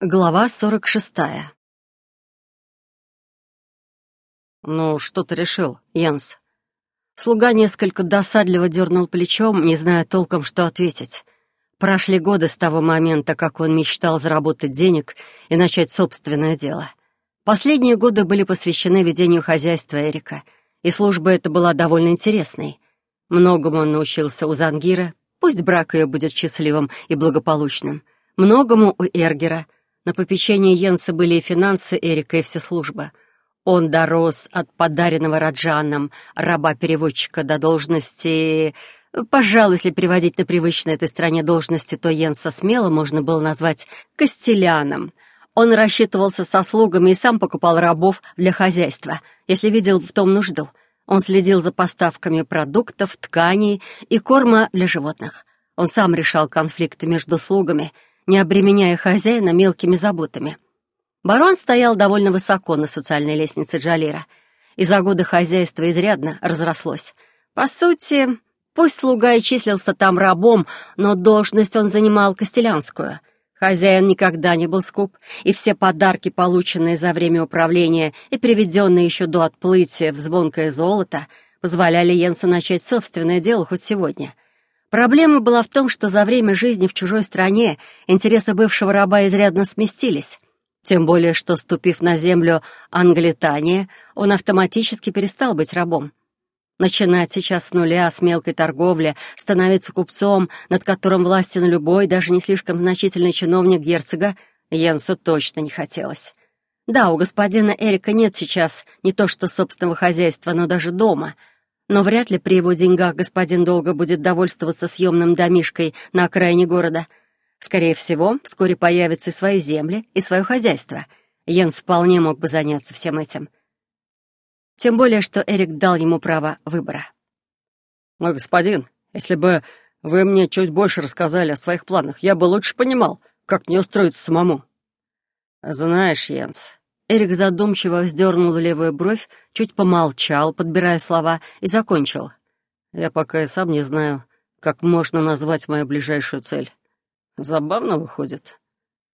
Глава сорок шестая. «Ну, что ты решил, Янс?» Слуга несколько досадливо дернул плечом, не зная толком, что ответить. Прошли годы с того момента, как он мечтал заработать денег и начать собственное дело. Последние годы были посвящены ведению хозяйства Эрика, и служба эта была довольно интересной. Многому он научился у Зангира, пусть брак ее будет счастливым и благополучным. Многому у Эргера — на попечении Йенса были и финансы Эрика, и вся служба. Он дорос от подаренного Раджаном раба-переводчика до должности... Пожалуй, если переводить на привычной этой стране должности, то Йенса смело можно было назвать «костеляном». Он рассчитывался со слугами и сам покупал рабов для хозяйства, если видел в том нужду. Он следил за поставками продуктов, тканей и корма для животных. Он сам решал конфликты между слугами — не обременяя хозяина мелкими заботами. Барон стоял довольно высоко на социальной лестнице Джалира, и за годы хозяйства изрядно разрослось. По сути, пусть слуга и числился там рабом, но должность он занимал костелянскую. Хозяин никогда не был скуп, и все подарки, полученные за время управления и приведенные еще до отплытия в звонкое золото, позволяли Йенсу начать собственное дело хоть сегодня — Проблема была в том, что за время жизни в чужой стране интересы бывшего раба изрядно сместились. Тем более, что, ступив на землю Англитания, он автоматически перестал быть рабом. Начинать сейчас с нуля, с мелкой торговли, становиться купцом, над которым власти на любой, даже не слишком значительный чиновник герцога, Йенсу точно не хотелось. Да, у господина Эрика нет сейчас не то что собственного хозяйства, но даже дома — но вряд ли при его деньгах господин долго будет довольствоваться съемным домишкой на окраине города. Скорее всего, вскоре появятся и свои земли, и свое хозяйство. Йенс вполне мог бы заняться всем этим. Тем более, что Эрик дал ему право выбора. «Мой господин, если бы вы мне чуть больше рассказали о своих планах, я бы лучше понимал, как мне устроиться самому». «Знаешь, Йенс, Эрик задумчиво вздернул левую бровь, чуть помолчал, подбирая слова, и закончил. «Я пока и сам не знаю, как можно назвать мою ближайшую цель. Забавно выходит.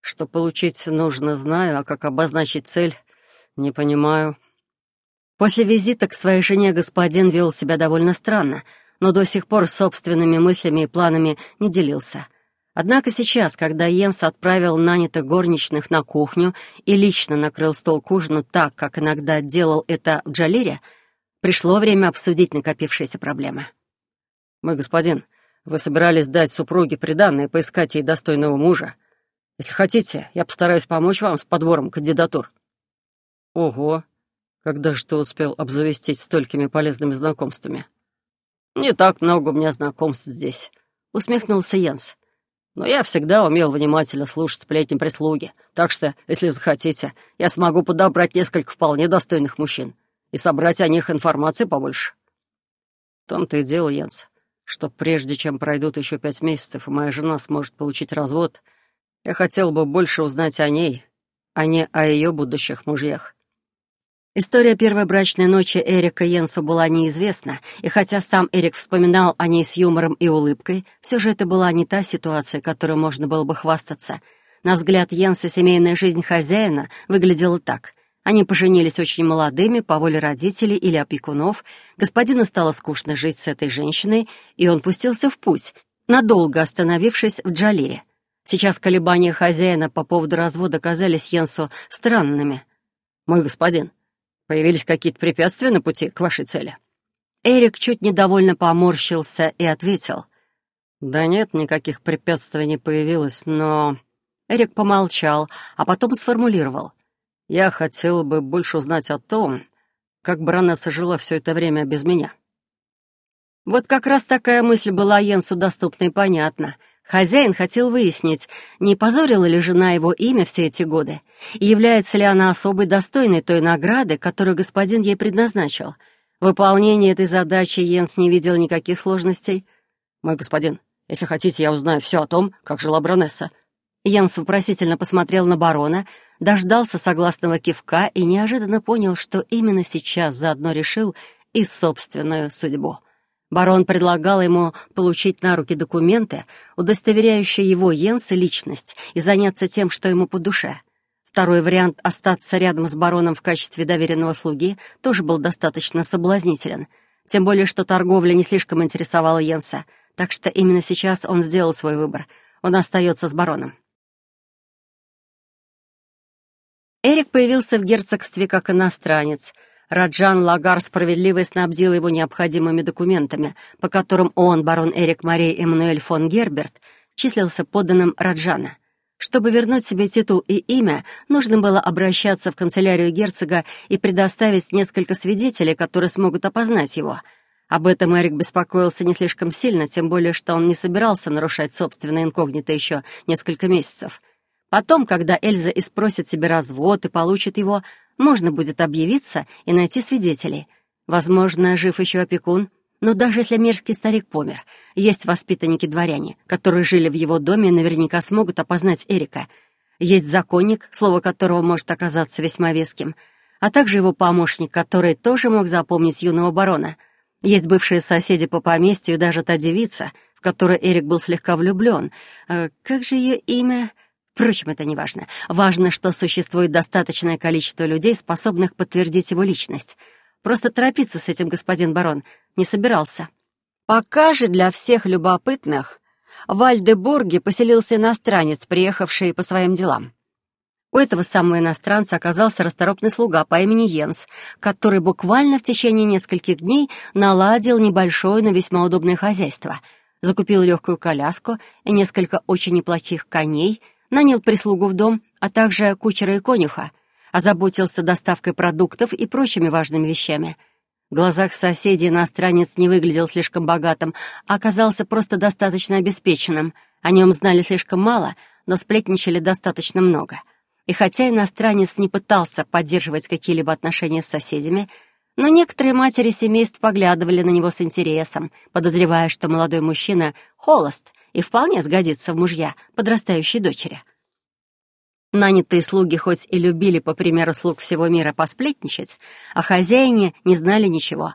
Что получить нужно, знаю, а как обозначить цель, не понимаю». После визита к своей жене господин вел себя довольно странно, но до сих пор собственными мыслями и планами не делился. Однако сейчас, когда Йенс отправил нанятых горничных на кухню и лично накрыл стол к ужину так, как иногда делал это в Джалире, пришло время обсудить накопившиеся проблемы. «Мой господин, вы собирались дать супруге приданное и поискать ей достойного мужа. Если хотите, я постараюсь помочь вам с подбором кандидатур». «Ого! Когда же ты успел обзавестись столькими полезными знакомствами?» «Не так много у меня знакомств здесь», — усмехнулся Йенс но я всегда умел внимательно слушать сплетни прислуги, так что, если захотите, я смогу подобрать несколько вполне достойных мужчин и собрать о них информации побольше. В том-то и дело, Янс, что прежде чем пройдут еще пять месяцев, и моя жена сможет получить развод, я хотел бы больше узнать о ней, а не о ее будущих мужьях. История первой брачной ночи Эрика Йенсу была неизвестна, и хотя сам Эрик вспоминал о ней с юмором и улыбкой, все же это была не та ситуация, которой можно было бы хвастаться. На взгляд Йенса семейная жизнь хозяина выглядела так. Они поженились очень молодыми, по воле родителей или опекунов. Господину стало скучно жить с этой женщиной, и он пустился в путь, надолго остановившись в Джалире. Сейчас колебания хозяина по поводу развода казались Йенсу странными. «Мой господин», Появились какие-то препятствия на пути к вашей цели?» Эрик чуть недовольно поморщился и ответил. «Да нет, никаких препятствий не появилось, но...» Эрик помолчал, а потом сформулировал. «Я хотел бы больше узнать о том, как баронесса жила все это время без меня». Вот как раз такая мысль была Йенсу доступна и понятна — Хозяин хотел выяснить, не позорила ли жена его имя все эти годы, и является ли она особой достойной той награды, которую господин ей предназначил. В выполнении этой задачи Йенс не видел никаких сложностей. «Мой господин, если хотите, я узнаю все о том, как жила Бронесса». Йенс вопросительно посмотрел на барона, дождался согласного кивка и неожиданно понял, что именно сейчас заодно решил и собственную судьбу. Барон предлагал ему получить на руки документы, удостоверяющие его Йенса личность, и заняться тем, что ему по душе. Второй вариант — остаться рядом с бароном в качестве доверенного слуги — тоже был достаточно соблазнителен. Тем более, что торговля не слишком интересовала Йенса, так что именно сейчас он сделал свой выбор. Он остается с бароном. Эрик появился в герцогстве как иностранец — Раджан Лагар справедливо снабдил его необходимыми документами, по которым он, барон Эрик Марей Эммануэль фон Герберт, числился подданным Раджана. Чтобы вернуть себе титул и имя, нужно было обращаться в канцелярию герцога и предоставить несколько свидетелей, которые смогут опознать его. Об этом Эрик беспокоился не слишком сильно, тем более, что он не собирался нарушать собственное инкогнито еще несколько месяцев. Потом, когда Эльза испросит себе развод и получит его, можно будет объявиться и найти свидетелей. Возможно, жив еще опекун, но даже если мерзкий старик помер, есть воспитанники-дворяне, которые жили в его доме и наверняка смогут опознать Эрика. Есть законник, слово которого может оказаться весьма веским, а также его помощник, который тоже мог запомнить юного барона. Есть бывшие соседи по поместью даже та девица, в которой Эрик был слегка влюблен. А как же ее имя? Впрочем, это не важно. Важно, что существует достаточное количество людей, способных подтвердить его личность. Просто торопиться с этим господин барон не собирался. Пока же для всех любопытных в Альдебурге поселился иностранец, приехавший по своим делам. У этого самого иностранца оказался расторопный слуга по имени Йенс, который буквально в течение нескольких дней наладил небольшое, но весьма удобное хозяйство. Закупил легкую коляску и несколько очень неплохих коней — нанял прислугу в дом, а также кучера и конюха, озаботился доставкой продуктов и прочими важными вещами. В глазах соседей иностранец не выглядел слишком богатым, а оказался просто достаточно обеспеченным. О нем знали слишком мало, но сплетничали достаточно много. И хотя иностранец не пытался поддерживать какие-либо отношения с соседями, но некоторые матери семейств поглядывали на него с интересом, подозревая, что молодой мужчина холост — и вполне сгодится в мужья подрастающей дочери. Нанятые слуги хоть и любили, по примеру слуг всего мира, посплетничать, о хозяине не знали ничего.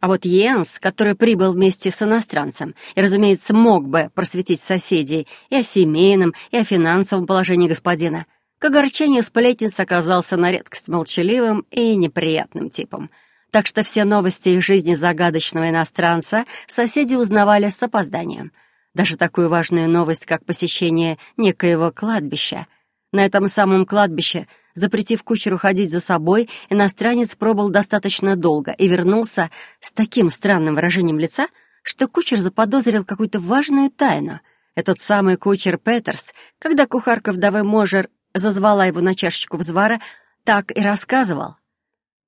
А вот Йенс, который прибыл вместе с иностранцем и, разумеется, мог бы просветить соседей и о семейном, и о финансовом положении господина, к огорчению сплетниц оказался на редкость молчаливым и неприятным типом. Так что все новости из жизни загадочного иностранца соседи узнавали с опозданием — даже такую важную новость, как посещение некоего кладбища. На этом самом кладбище, запретив кучеру ходить за собой, иностранец пробыл достаточно долго и вернулся с таким странным выражением лица, что кучер заподозрил какую-то важную тайну. Этот самый кучер Петерс, когда кухарка вдовы Можер зазвала его на чашечку взвара, так и рассказывал.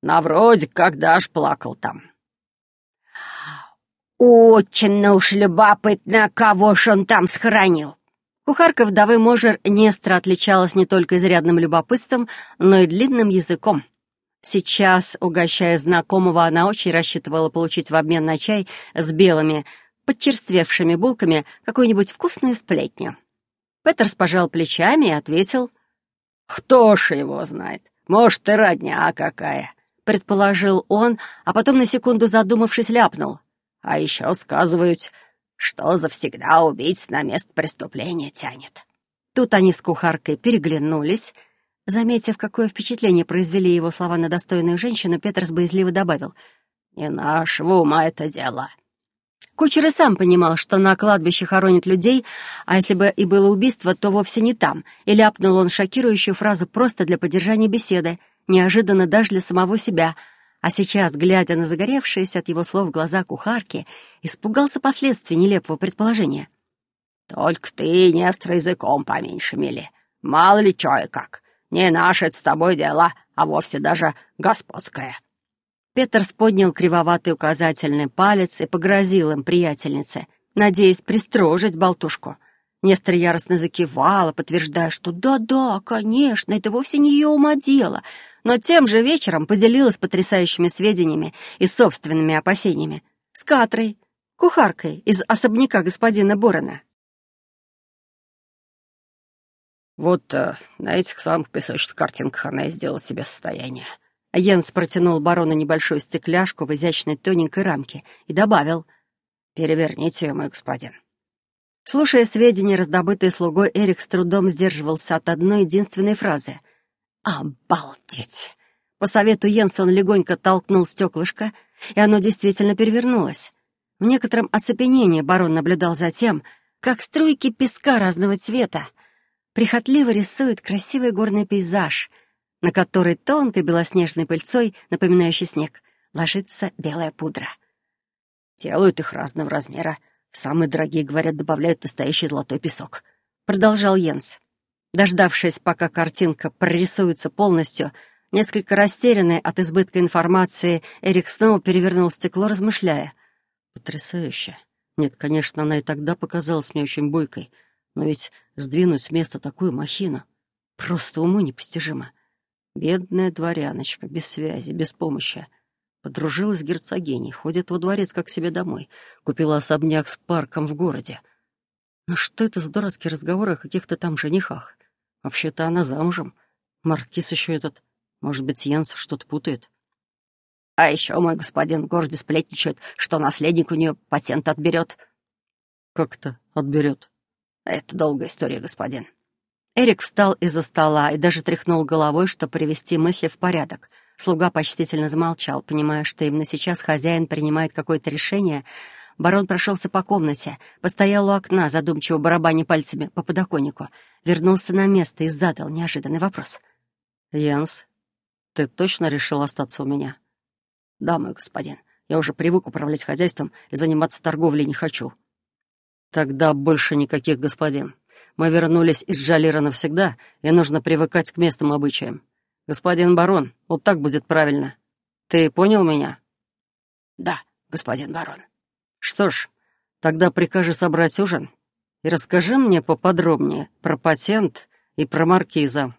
«На вроде, когда аж плакал там. «Очень уж любопытно, кого ж он там схоронил!» Кухарка вдовы Можер Нестра отличалась не только изрядным любопытством, но и длинным языком. Сейчас, угощая знакомого, она очень рассчитывала получить в обмен на чай с белыми, подчерствевшими булками какую-нибудь вкусную сплетню. Петерс пожал плечами и ответил. «Кто ж его знает? Может, и родня какая?» Предположил он, а потом на секунду задумавшись ляпнул. А еще сказывают, что завсегда убийц на место преступления тянет». Тут они с кухаркой переглянулись. Заметив, какое впечатление произвели его слова на достойную женщину, Петрс боязливо добавил. «Не нашего ума это дело». Кучер и сам понимал, что на кладбище хоронят людей, а если бы и было убийство, то вовсе не там, и ляпнул он шокирующую фразу просто для поддержания беседы, неожиданно даже для самого себя — а сейчас, глядя на загоревшиеся от его слов глаза кухарки, испугался последствий нелепого предположения. «Только ты не остро языком поменьше мели. Мало ли чё и как. Не наше это с тобой дело, а вовсе даже господское». Петр поднял кривоватый указательный палец и погрозил им приятельнице, надеясь пристрожить болтушку. Нестор яростно закивала, подтверждая, что «да-да, конечно, это вовсе не ее ума дело», но тем же вечером поделилась потрясающими сведениями и собственными опасениями с Катрой, кухаркой из особняка господина Борона. «Вот э, на этих самых песочных картинках она и сделала себе состояние». Йенс протянул барону небольшую стекляшку в изящной тоненькой рамке и добавил. Переверните ее, мой господин». Слушая сведения, раздобытые слугой, Эрик с трудом сдерживался от одной единственной фразы. «Обалдеть!» По совету Йенса он легонько толкнул стеклышко, и оно действительно перевернулось. В некотором оцепенении барон наблюдал за тем, как струйки песка разного цвета прихотливо рисуют красивый горный пейзаж, на который тонкой белоснежной пыльцой, напоминающей снег, ложится белая пудра. «Делают их разного размера. Самые дорогие, говорят, добавляют настоящий золотой песок», — продолжал Йенс. Дождавшись, пока картинка прорисуется полностью, несколько растерянный от избытка информации, Эрик снова перевернул стекло, размышляя. «Потрясающе. Нет, конечно, она и тогда показалась мне очень бойкой, но ведь сдвинуть с места такую махину просто уму непостижимо. Бедная дворяночка, без связи, без помощи. Подружилась с герцогиней, ходит во дворец как себе домой, купила особняк с парком в городе. Но что это за дурацкие разговоры о каких-то там женихах? Вообще-то она замужем. Маркиз еще этот. Может быть, Йенс что-то путает. А еще мой господин в городе сплетничает, что наследник у нее патент отберет. Как-то отберет. Это долгая история, господин. Эрик встал из-за стола и даже тряхнул головой, чтобы привести мысли в порядок. Слуга почтительно замолчал, понимая, что именно сейчас хозяин принимает какое-то решение. Барон прошелся по комнате, постоял у окна, задумчиво барабаня пальцами по подоконнику, вернулся на место и задал неожиданный вопрос. «Янс, ты точно решил остаться у меня?» «Да, мой господин. Я уже привык управлять хозяйством и заниматься торговлей не хочу». «Тогда больше никаких господин. Мы вернулись из Жалира навсегда, и нужно привыкать к местным обычаям. «Господин барон, вот так будет правильно. Ты понял меня?» «Да, господин барон». «Что ж, тогда прикажи собрать ужин и расскажи мне поподробнее про патент и про маркиза».